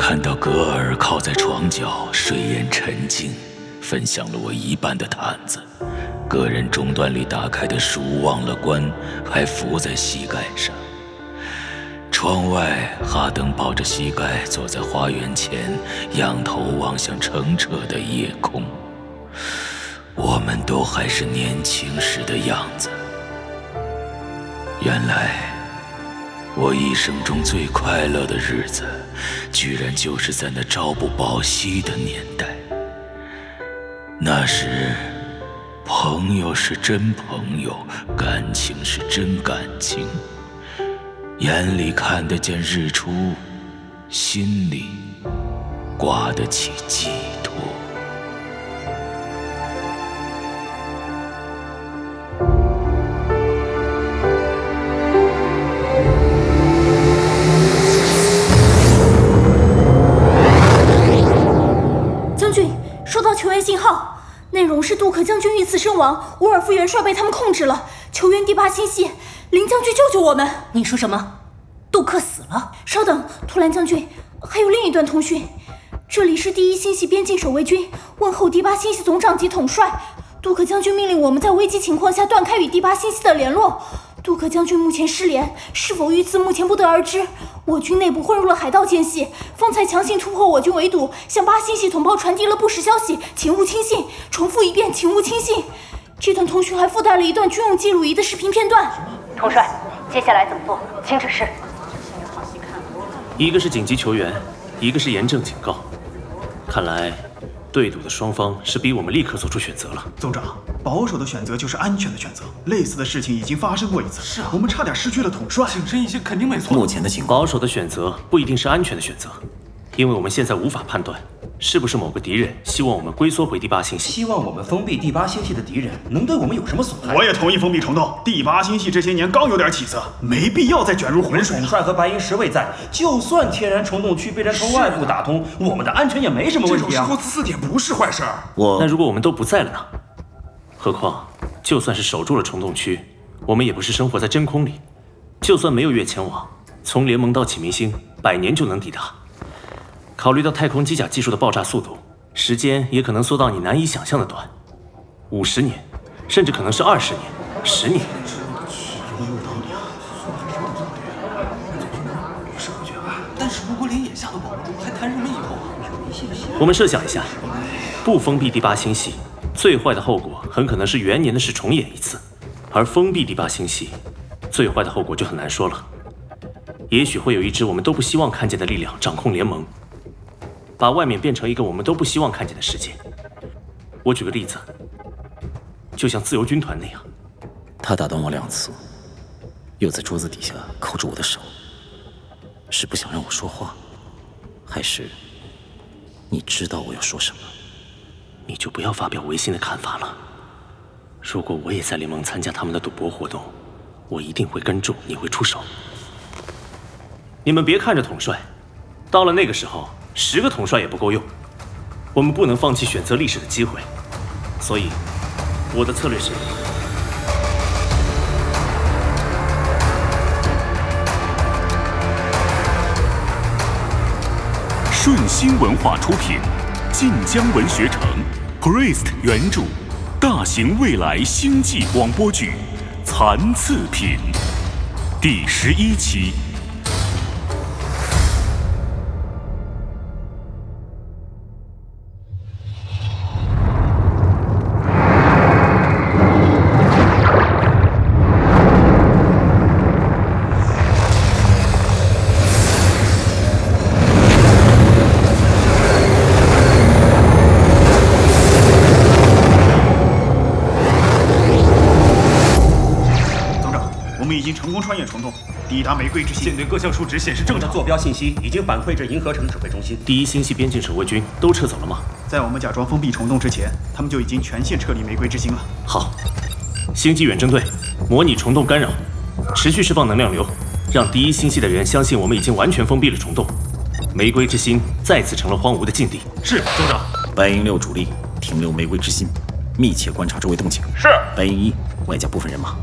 看到格尔靠在床角，睡眼沉静，分享了我一半的毯子。个人终端里打开的书忘了关，还伏在膝盖上。窗外，哈登抱着膝盖坐在花园前，仰头望向澄澈的夜空。我们都还是年轻时的样子。原来，我一生中最快乐的日子，居然就是在那朝不保夕的年代。那时，朋友是真朋友，感情是真感情。眼里看得见日出，心里挂得起寄托。内容是杜克将军遇刺身亡，伍尔夫元帅被他们控制了，求援第八星系，林将军救救我们！你说什么？杜克死了？稍等，图兰将军，还有另一段通讯。这里是第一星系边境守卫军，问候第八星系总长及统帅。杜克将军命令我们在危机情况下断开与第八星系的联络。杜克将军目前失联，是否遇刺目前不得而知。我军内部混入了海盗间隙，方才强行突破我军围堵，向八星系同胞传递了不实消息，请勿轻信。重复一遍，请勿轻信。这段通讯还附带了一段军用记录仪的视频片段。统帅，接下来怎么做？请指示。一个是紧急求援，一个是严正警告。看来，对赌的双方是逼我们立刻做出选择了。总长，保守的选择就是安全的选择。类似的事情已经发生过一次，是啊我们差点失去了统帅。谨慎一些肯定没错。目前的情况，保守的选择不一定是安全的选择，因为我们现在无法判断是不是某个敌人希望我们龟缩回第八星系。希望我们封闭第八星系的敌人能对我们有什么损害？我也同意封闭虫洞。第八星系这些年刚有点起色，没必要再卷入浑水了。统帅和白银十位在，就算天然虫洞区被人从外部打通，我们的安全也没什么问题啊这种时候。自私点不是坏事儿。我那如果我们都不在了呢？何况，就算是守住了虫洞区，我们也不是生活在真空里。就算没有月前往，从联盟到启明星，百年就能抵达。考虑到太空机甲技术的爆炸速度，时间也可能缩到你难以想象的短，五十年，甚至可能是二十年、十年。但是如果连眼下都保不住，还谈什么以后啊？我们设想一下，不封闭第八星系，最坏的后果很可能是元年的事重演一次；而封闭第八星系，最坏的后果就很难说了。也许会有一支我们都不希望看见的力量掌控联盟，把外面变成一个我们都不希望看见的世界。我举个例子，就像自由军团那样，他打断我两次，又在桌子底下扣住我的手，是不想让我说话，还是你知道我要说什么？你就不要发表违心的看法了。如果我也在联盟参加他们的赌博活动，我一定会跟住，你会出手。你们别看着统帅，到了那个时候，十个统帅也不够用。我们不能放弃选择历史的机会，所以我的策略是。顺心文化出品，晋江文学城，Priest 原著，大型未来星际广播剧《残次品》第十一期。抵达玫瑰之心。舰队各项数值显示正常。坐标信息已经反馈至银河城指挥中心。第一星系边境守卫军都撤走了吗？在我们假装封闭虫洞之前，他们就已经全线撤离玫瑰之心了。好，星际远征队模拟虫洞干扰，持续释放能量流，让第一星系的人相信我们已经完全封闭了虫洞，玫瑰之心再次成了荒芜的禁地。是总长。白银六主力停留玫瑰之心，密切观察周围动静。是白银一外加部分人马，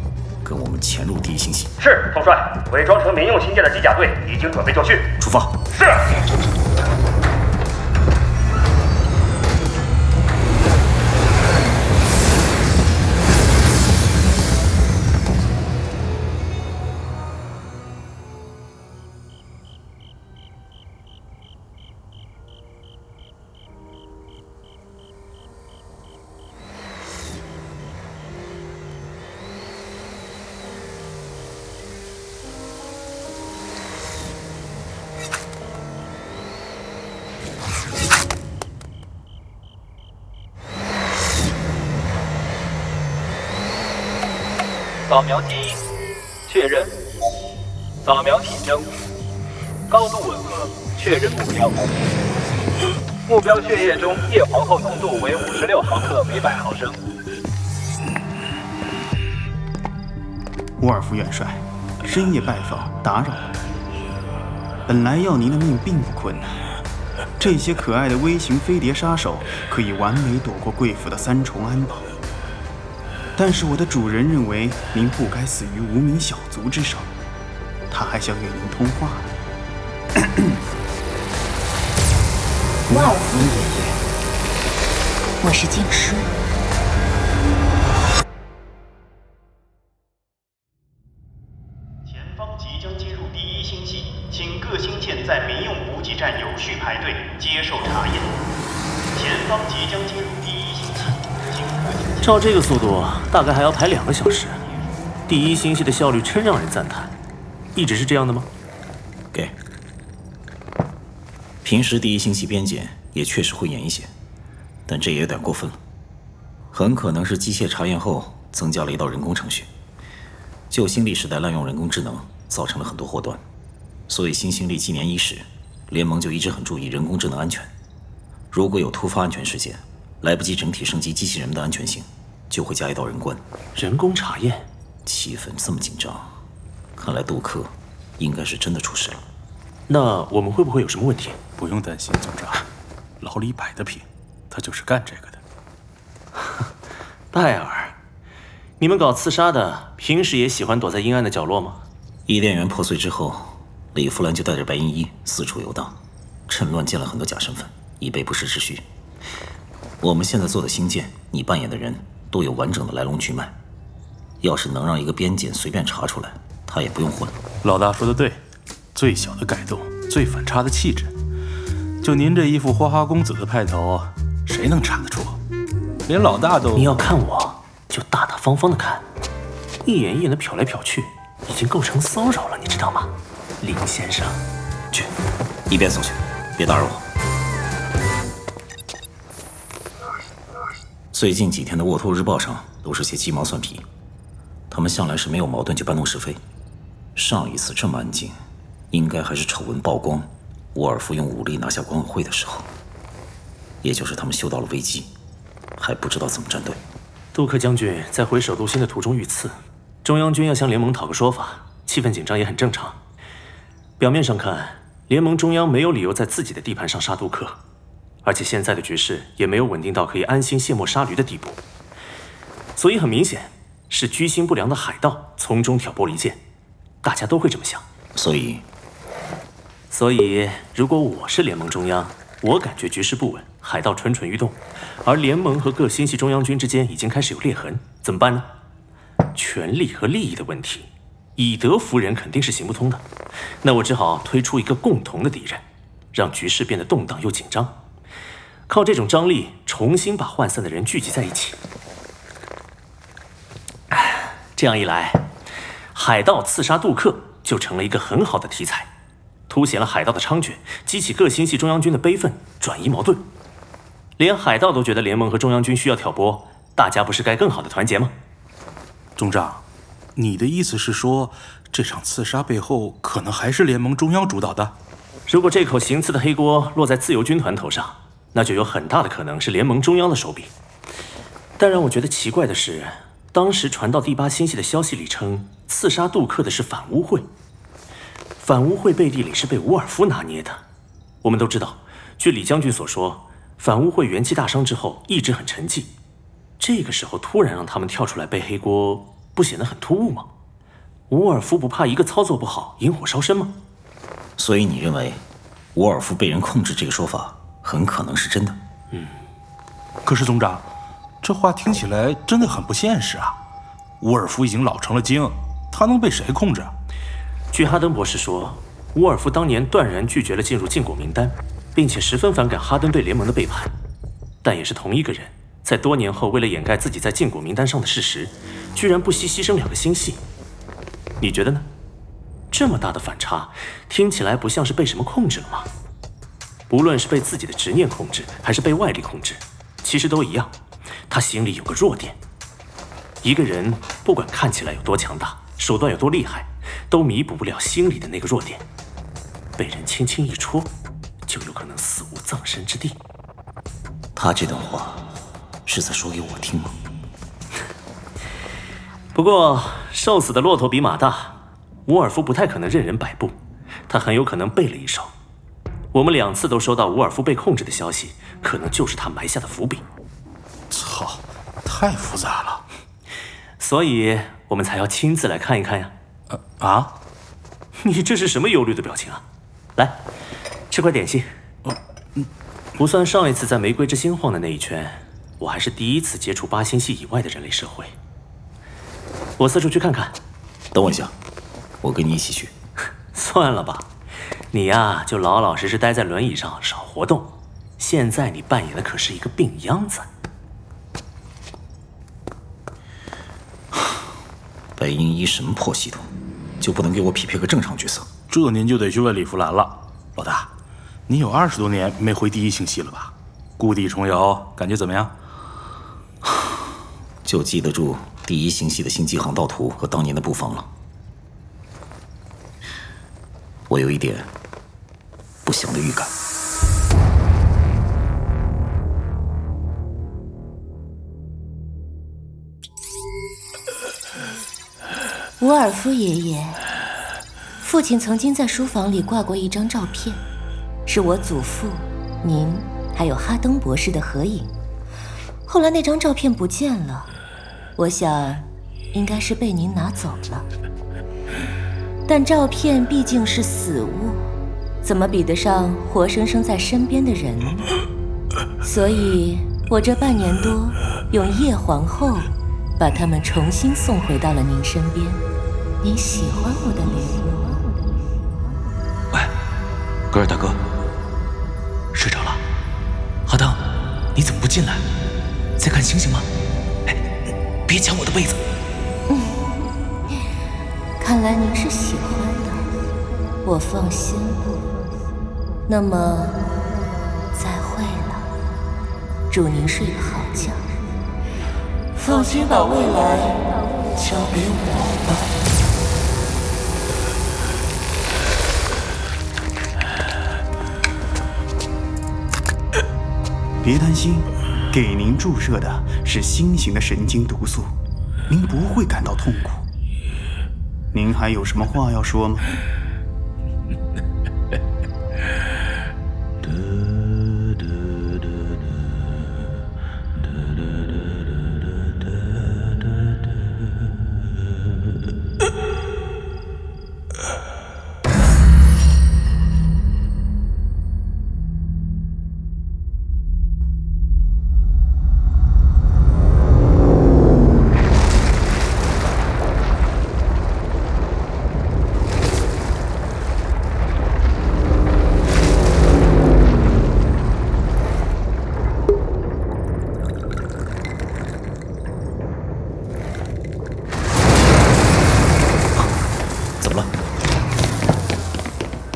跟我们潜入第一星系，是，统帅，伪装成民用星舰的机甲队已经准备就绪。出发。是。扫描基因，确认。扫描体征，高度吻合，确认目标。目标血液中叶皇后浓度为五十六毫克每百毫升。沃尔夫元帅，深夜拜访，打扰了。本来要您的命并不困难，这些可爱的微型飞碟杀手可以完美躲过贵府的三重安保。但是我的主人认为您不该死于无名小卒之手，他还想与您通话。呢。万夫爷爷，我是静师。照这个速度，大概还要排两个小时。第一星系的效率真让人赞叹。一直是这样的吗？给。平时第一星系边检也确实会严一些，但这也有点过分了。很可能是机械查验后增加了一道人工程序。旧星历时代滥用人工智能，造成了很多祸端，所以新星历纪年伊始，联盟就一直很注意人工智能安全。如果有突发安全事件，来不及整体升级机器人们的安全性，就会加一道人关。人工查验，气氛这么紧张，看来杜克应该是真的出事了。那我们会不会有什么问题？不用担心，总长，老李摆的平，他就是干这个的。戴尔，你们搞刺杀的，平时也喜欢躲在阴暗的角落吗？伊甸园破碎之后，李弗兰就带着白银衣四处游荡，趁乱建了很多假身份，以备不时之需。我们现在做的星舰，你扮演的人都有完整的来龙去脉。要是能让一个边检随便查出来，他也不用混。老大说的对，最小的改动，最反差的气质。就您这一副花花公子的派头，谁能查得出？连老大都……你要看我，就大大方方的看，一眼一眼的瞟来瞟去，已经构成骚扰了，你知道吗，林先生？去，一边送去，别打扰我。最近几天的《沃托日报》上都是些鸡毛蒜皮，他们向来是没有矛盾就搬弄是非。上一次这么安静，应该还是丑闻曝光，沃尔夫用武力拿下管委会的时候，也就是他们嗅到了危机，还不知道怎么站队。杜克将军在回首都新的途中遇刺，中央军要向联盟讨个说法，气氛紧张也很正常。表面上看，联盟中央没有理由在自己的地盘上杀杜克，而且现在的局势也没有稳定到可以安心卸磨杀驴的地步，所以很明显是居心不良的海盗从中挑拨离间，大家都会这么想。所以，所以如果我是联盟中央，我感觉局势不稳，海盗蠢蠢欲动，而联盟和各星系中央军之间已经开始有裂痕，怎么办呢？权力和利益的问题，以德服人肯定是行不通的。那我只好推出一个共同的敌人，让局势变得动荡又紧张，靠这种张力重新把涣散的人聚集在一起。唉这样一来，海盗刺杀杜克就成了一个很好的题材，凸显了海盗的猖獗，激起各星系中央军的悲愤，转移矛盾。连海盗都觉得联盟和中央军需要挑拨，大家不是该更好的团结吗？中长，你的意思是说，这场刺杀背后可能还是联盟中央主导的？如果这口行刺的黑锅落在自由军团头上，那就有很大的可能是联盟中央的手笔。但让我觉得奇怪的是，当时传到第八星系的消息里称，刺杀杜克的是反乌会。反乌会背地里是被伍尔夫拿捏的。我们都知道，据李将军所说，反乌会元气大伤之后一直很沉寂，这个时候突然让他们跳出来背黑锅，不显得很突兀吗？伍尔夫不怕一个操作不好引火烧身吗？所以你认为，沃尔夫被人控制这个说法很可能是真的？嗯可是总长，这话听起来真的很不现实啊！沃尔夫已经老成了精，他能被谁控制啊？据哈登博士说，沃尔夫当年断然拒绝了进入禁果名单，并且十分反感哈登对联盟的背叛。但也是同一个人，在多年后为了掩盖自己在禁果名单上的事实，居然不惜牺牲两个星系。你觉得呢？这么大的反差，听起来不像是被什么控制了吗？无论是被自己的执念控制，还是被外力控制，其实都一样。他心里有个弱点。一个人不管看起来有多强大，手段有多厉害，都弥补不了心里的那个弱点。被人轻轻一戳，就有可能死无葬身之地。他这段话是在说给我听吗？不过，瘦死的骆驼比马大，沃尔夫不太可能任人摆布，他很有可能背了一手。我们两次都收到伍尔夫被控制的消息，可能就是他埋下的伏笔。操，太复杂了，所以我们才要亲自来看一看呀。啊？你这是什么忧虑的表情啊？来，吃块点心。不算上一次在玫瑰之心晃的那一圈，我还是第一次接触八星系以外的人类社会。我四处去看看。等我一下，我跟你一起去。算了吧，你呀就老老实实待在轮椅上，少活动。现在你扮演的可是一个病秧子。白银一什么破系统，就不能给我匹配个正常角色？这您就得去问李福兰了，老大，你有二十多年没回第一星系了吧？故地重游，感觉怎么样？就记得住第一星系的星际航道图和当年的布防了。我有一点不祥的预感。伍尔夫爷爷，父亲曾经在书房里挂过一张照片，是我祖父、您还有哈登博士的合影。后来那张照片不见了，我想应该是被您拿走了。但照片毕竟是死物，怎么比得上活生生在身边的人呢？所以，我这半年多用叶皇后把他们重新送回到了您身边。您喜欢我的脸吗？喂，格尔大哥，睡着了？哈登，你怎么不进来？在看星星吗？哎，别抢我的被子。嗯，看来您是喜欢的，我放心了。那么，再会了，祝您睡个好觉。放心把未来交给我吧。别担心，给您注射的是新型的神经毒素，您不会感到痛苦。您还有什么话要说吗？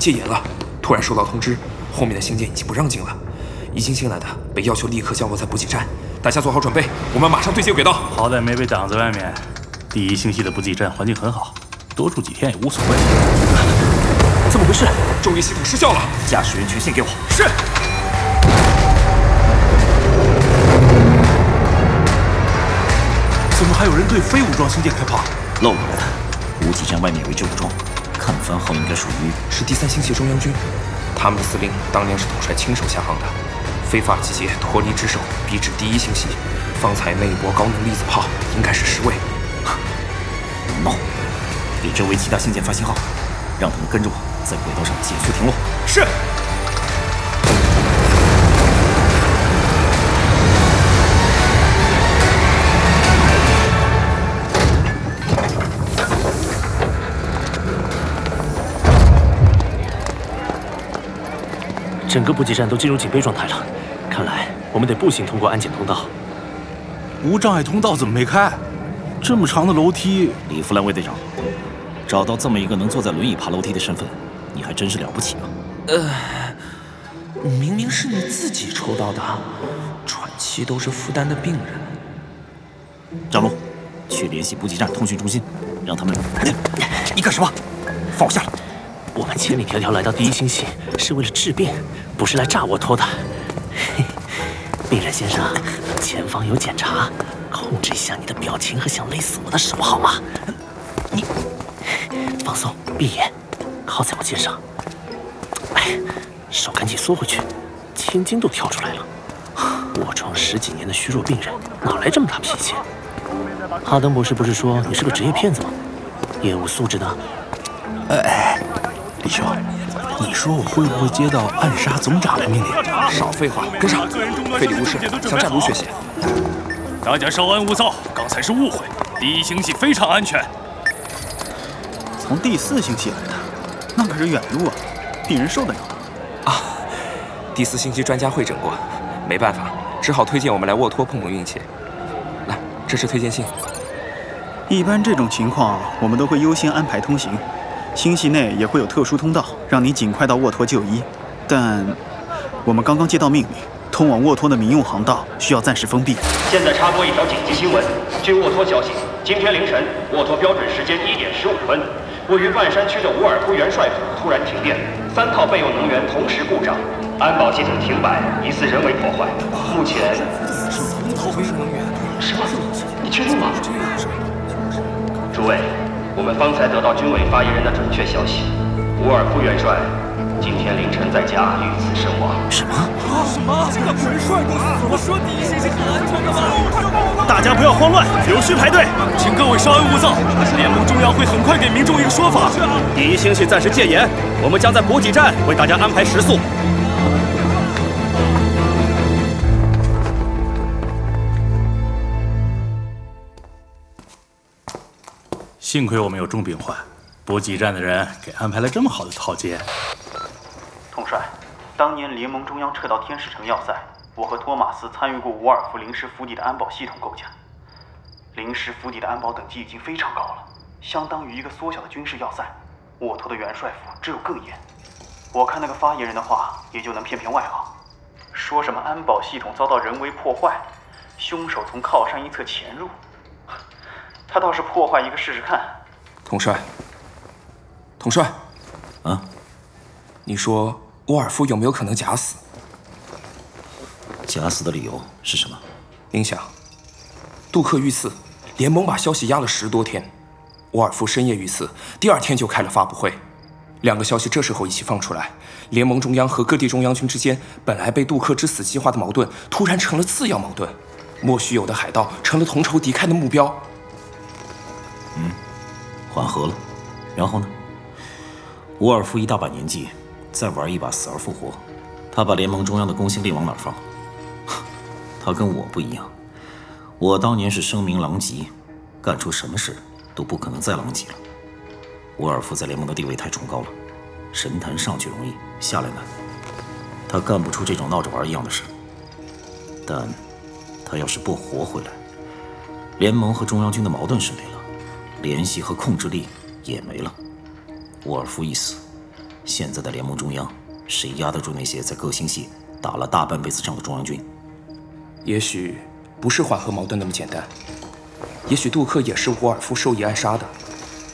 戒严了，突然收到通知，后面的星舰已经不让进了。已经进来的被要求立刻降落在补给站，大家做好准备，我们马上对接轨道。好歹没被挡在外面。第一星系的补给站环境很好，多住几天也无所谓。怎么回事？昼夜系统失效了，驾驶员权限给我。是。怎么还有人对非武装星舰开炮？漏过来的。补给站外面有一支武装。看番号应该属于是第三星系中央军，他们的司令当年是统帅亲手下航的，非法集结脱离职守，逼至第一星系，方才那一波高能粒子炮应该是十位。闹，给周围其他星舰发信号，让他们跟着我，在轨道上减速停落。是。整个补给站都进入警备状态了，看来我们得步行通过安检通道。无障碍通道怎么没开？这么长的楼梯，李福兰卫队长，找到这么一个能坐在轮椅爬楼梯的身份，你还真是了不起啊！呃，明明是你自己抽到的，喘气都是负担的病人。张璐，去去联系补给站通讯中心，让他们。你干什么？放我下来！我们千里迢迢来到第一星系是为了治病，不是来炸我托的。病人先生，前方有检查，控制一下你的表情和想勒死我的手好吗？你放松，闭眼，靠在我肩上。哎，手赶紧缩回去，青筋都跳出来了。卧床十几年的虚弱病人，哪来这么大脾气？哈登博士不是说你是个职业骗子吗？业务素质呢？哎，李兄，你说我会不会接到暗杀总长的命令？少废话，跟上！费里乌士向战卢学习。大家稍安勿躁，刚才是误会。第一星系非常安全。从第四星系来的，那可是远路啊，病人受得了吗？啊，第四星系专家会诊过，没办法，只好推荐我们来沃托碰碰运气。来，这是推荐信。一般这种情况，我们都会优先安排通行，星系内也会有特殊通道，让你尽快到沃托就医。但我们刚刚接到命令，通往沃托的民用航道需要暂时封闭。现在插播一条紧急新闻：据沃托消息，今天凌晨，沃托标准时间一点十五分，位于半山区的伍尔夫元帅府突然停电，三套备用能源同时故障，安保系统停摆，疑似人为破坏。目前，什么？你确定吗？诸位，我们方才得到军委发言人的准确消息，伍尔夫元帅今天凌晨在家遇刺身亡。什么？什么？这个元帅都死了？说第一星系很安全的吗？大家不要慌乱，有序排队，请各位稍安勿躁。联盟中央会很快给民众一个说法。第一星系暂时戒严，我们将在补给站为大家安排食宿。幸亏我们有重病患，补给站的人给安排了这么好的套间。统帅，当年联盟中央撤到天使城要塞，我和托马斯参与过伍尔夫临时府邸的安保系统构架。临时府邸的安保等级已经非常高了，相当于一个缩小的军事要塞。沃托的元帅府只有更严。我看那个发言人的话，也就能骗骗外行，说什么安保系统遭到人为破坏，凶手从靠山一侧潜入。他倒是破坏一个试试看。统帅，统帅，啊，你说沃尔夫有没有可能假死？假死的理由是什么？您想，杜克遇刺，联盟把消息压了十多天，沃尔夫深夜遇刺，第二天就开了发布会，两个消息这时候一起放出来，联盟中央和各地中央军之间本来被杜克之死激化的矛盾，突然成了次要矛盾，莫须有的海盗成了同仇敌忾的目标。嗯，缓和了，然后呢？伍尔夫一大把年纪，再玩一把死而复活，他把联盟中央的公信力往哪放？他跟我不一样，我当年是声名狼藉，干出什么事都不可能再狼藉了。伍尔夫在联盟的地位太崇高了，神坛上去容易，下来难，他干不出这种闹着玩一样的事。但，他要是不活回来，联盟和中央军的矛盾是没了。联系和控制力也没了。沃尔夫一死，现在的联盟中央，谁压得住那些在各星系打了大半辈子仗的中央军？也许不是缓和矛盾那么简单。也许杜克也是沃尔夫授意暗杀的。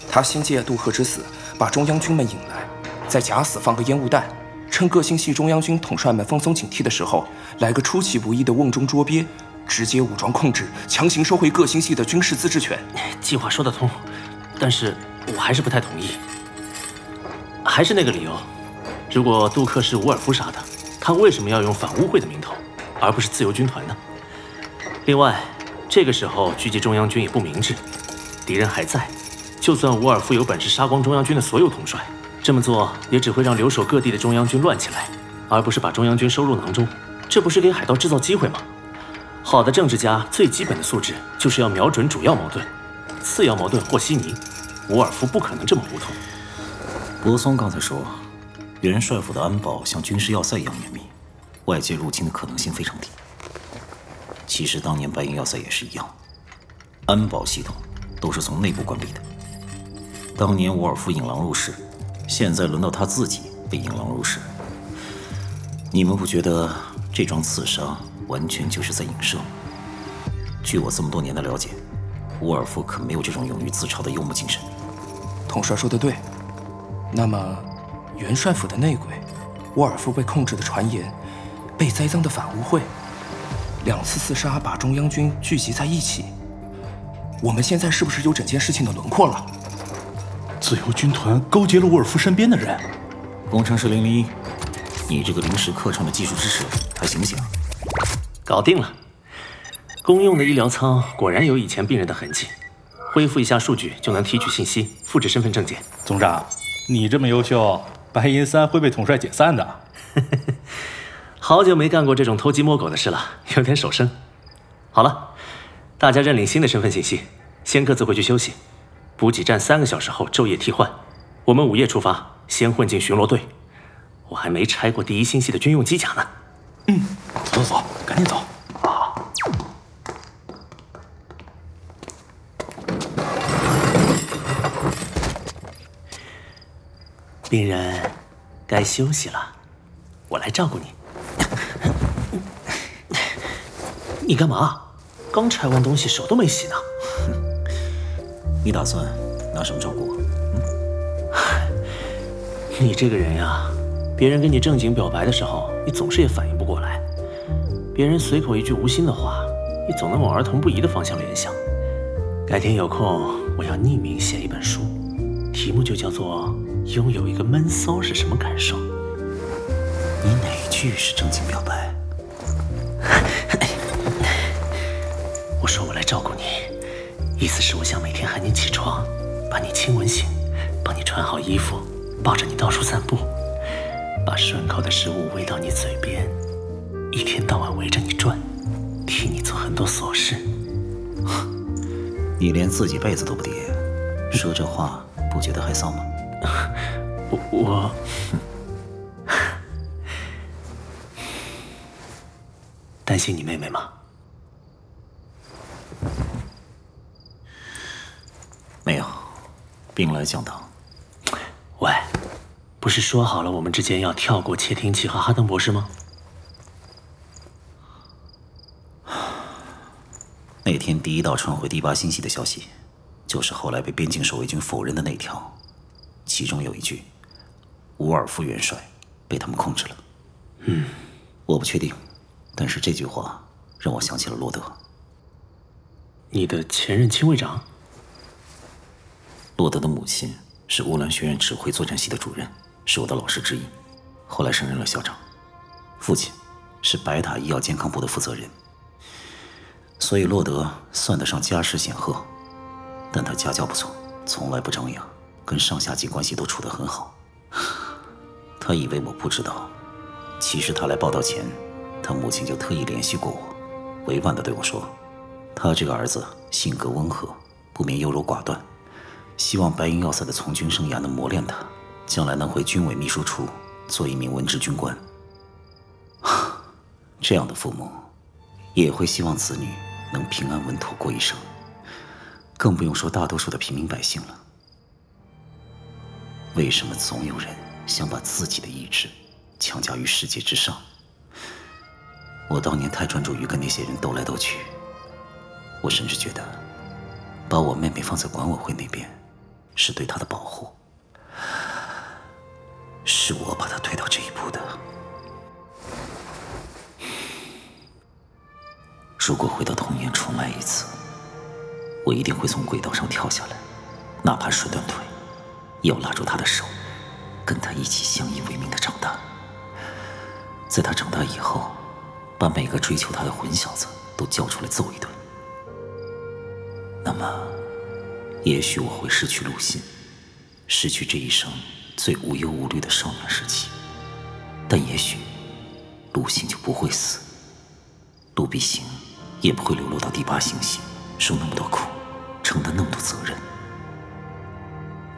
他先借杜克之死把中央军们引来，再假死放个烟雾弹，趁各星系中央军统帅们放松警惕的时候，来个出其不意的瓮中捉鳖。直接武装控制，强行收回各星系的军事自治权。计划说得通，但是我还是不太同意。还是那个理由，如果杜克是伍尔夫杀的，他为什么要用反污会的名头，而不是自由军团呢？另外，这个时候狙击中央军也不明智，敌人还在。就算伍尔夫有本事杀光中央军的所有统帅，这么做也只会让留守各地的中央军乱起来，而不是把中央军收入囊中。这不是给海盗制造机会吗？好的政治家最基本的素质就是要瞄准主要矛盾，次要矛盾和稀泥。伍尔夫不可能这么糊涂。博松刚才说，元帅府的安保像军事要塞一样严密，外界入侵的可能性非常低。其实当年白银要塞也是一样，安保系统都是从内部关闭的。当年伍尔夫引狼入室，现在轮到他自己被引狼入室。你们不觉得这桩刺杀？完全就是在影射。据我这么多年的了解，沃尔夫可没有这种勇于自嘲的幽默精神。统帅说的对。那么，元帅府的内鬼，沃尔夫被控制的传言，被栽赃的反污会，两次刺杀把中央军聚集在一起。我们现在是不是有整件事情的轮廓了？自由军团勾结了沃尔夫身边的人。工程师零零一，你这个临时客串的技术支持还行不行？搞定了。公用的医疗舱果然有以前病人的痕迹，恢复一下数据就能提取信息，复制身份证件。总长。你这么优秀，白银三会被统帅解散的。好久没干过这种偷鸡摸狗的事了，有点手生。好了，大家认领新的身份信息，先各自回去休息。补给站三个小时后昼夜替换，我们午夜出发，先混进巡逻队。我还没拆过第一星系的军用机甲呢。嗯，走走走，赶紧走。病人，该休息了，我来照顾你。你干嘛？刚拆完东西，手都没洗呢。你打算拿什么照顾我？你这个人呀，别人跟你正经表白的时候，你总是也反应不过来；别人随口一句无心的话，你总能往儿童不宜的方向联想。改天有空，我要匿名写一本书，题目就叫做。拥有一个闷骚是什么感受？你哪句是正经表白？我说我来照顾你，意思是我想每天喊你起床，把你亲吻醒，帮你穿好衣服，抱着你到处散步，把顺口的食物喂到你嘴边，一天到晚围着你转，替你做很多琐事。你连自己被子都不叠，说这话不觉得害臊吗？我我担心你妹妹吗？没有，兵来将挡。喂，不是说好了我们之间要跳过窃听器和哈登博士吗？那天第一道传回第八星系的消息，就是后来被边境守卫军否认的那条。其中有一句：“伍尔夫元帅被他们控制了。”嗯，我不确定，但是这句话让我想起了罗德。你的前任亲卫长？洛德的母亲是乌兰学院指挥作战系的主任，是我的老师之一，后来升任了校长。父亲是白塔医药健康部的负责人，所以洛德算得上家世显赫，但他家教不错，从来不张扬。跟上下级关系都处得很好，他以为我不知道，其实他来报道前，他母亲就特意联系过我，委婉地对我说，他这个儿子性格温和，不免优柔寡断，希望白银要塞的从军生涯能磨练他，将来能回军委秘书处做一名文职军官。这样的父母，也会希望子女能平安稳妥过一生，更不用说大多数的平民百姓了。为什么总有人想把自己的意志强加于世界之上？我当年太专注于跟那些人斗来斗去，我甚至觉得把我妹妹放在管委会那边是对她的保护，是我把她推到这一步的。如果回到童年重来一次，我一定会从轨道上跳下来，哪怕摔断腿。也要拉住他的手，跟他一起相依为命的长大。在他长大以后，把每个追求他的混小子都叫出来揍一顿。那么，也许我会失去陆信，失去这一生最无忧无虑的少年时期。但也许，陆信就不会死，陆必行也不会流落到第八星系，受那么多苦，承担那么多责任。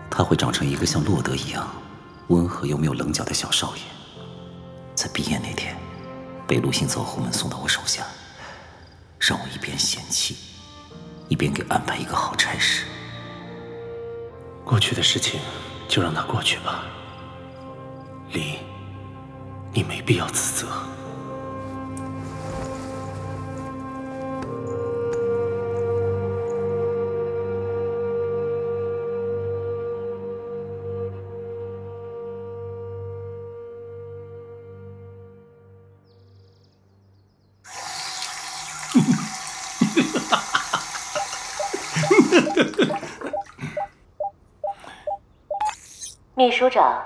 他会长成一个像洛德一样温和又没有棱角的小少爷，在毕业那天，被陆星走后门送到我手下，让我一边嫌弃，一边给安排一个好差事。过去的事情就让它过去吧，李，你没必要自责。秘书长，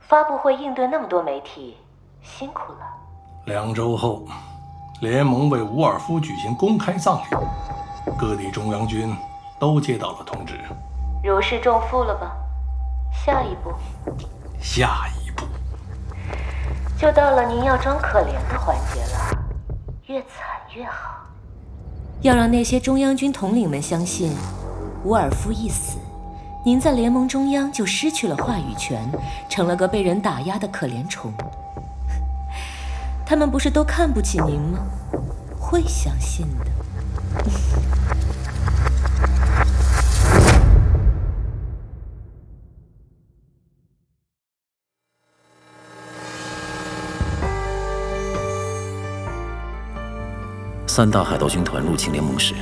发布会应对那么多媒体，辛苦了。两周后，联盟为伍尔夫举行公开葬礼，各地中央军都接到了通知。如释重负了吧？下一步？下一步就到了您要装可怜的环节了，越惨越好。要让那些中央军统领们相信，伍尔夫一死。您在联盟中央就失去了话语权，成了个被人打压的可怜虫。他们不是都看不起您吗？会相信的。三大海盗军团入侵联盟时，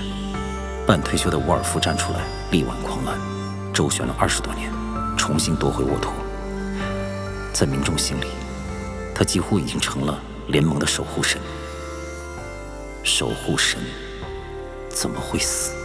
半退休的沃尔夫站出来力挽狂澜。周旋了二十多年，重新夺回沃托。在民众心里，他几乎已经成了联盟的守护神。守护神怎么会死？